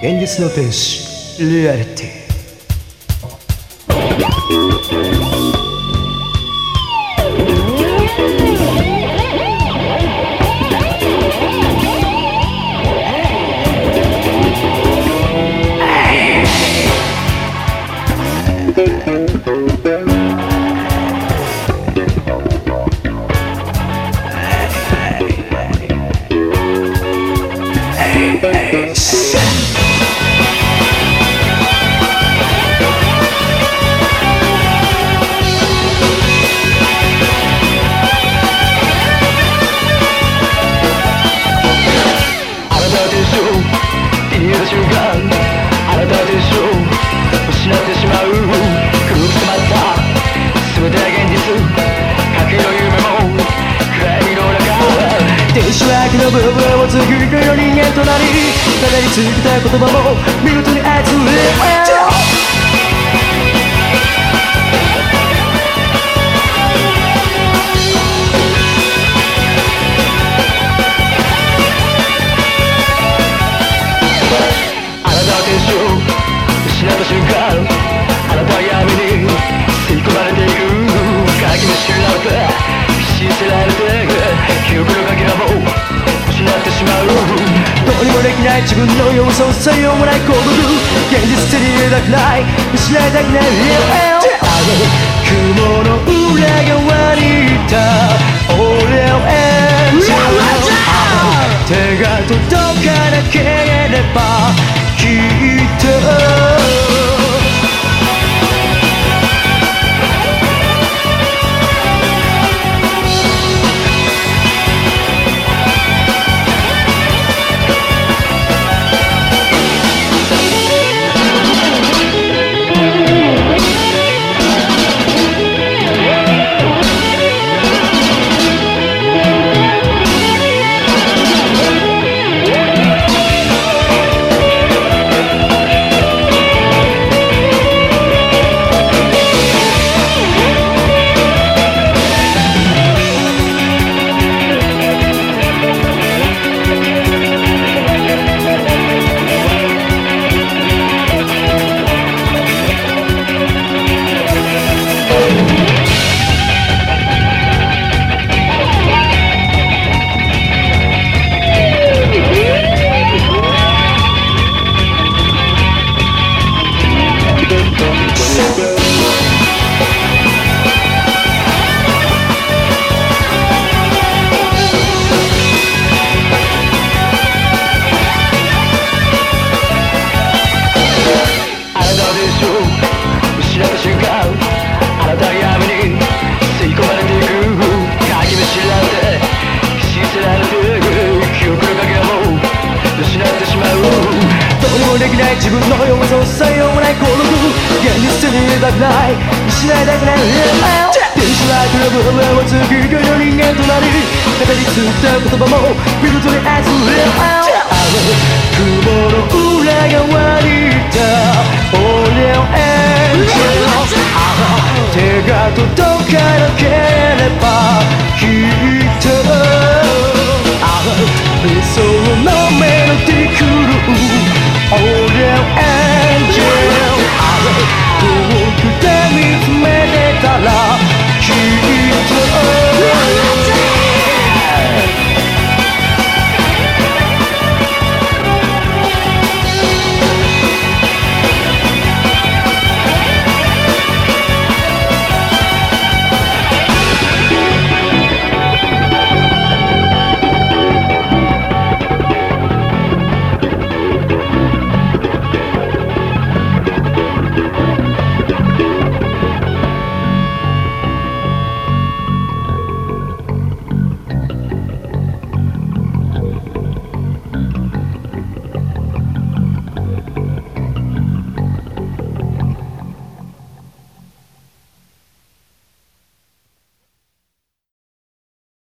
現実の天使リアリティ天使は秋の部分を作りかよ人間となりただにつけた言葉も見事に操るない自分の弱さをさようもない孤独現実手に入れたくない失いたくないあの雲の裏側にいた俺を演じる手が届かなければ俺は次が4人間となり語り継いだ言葉も見事に溢れ合う雲の裏側にいた俺を演じろ手が届かなければきっと理想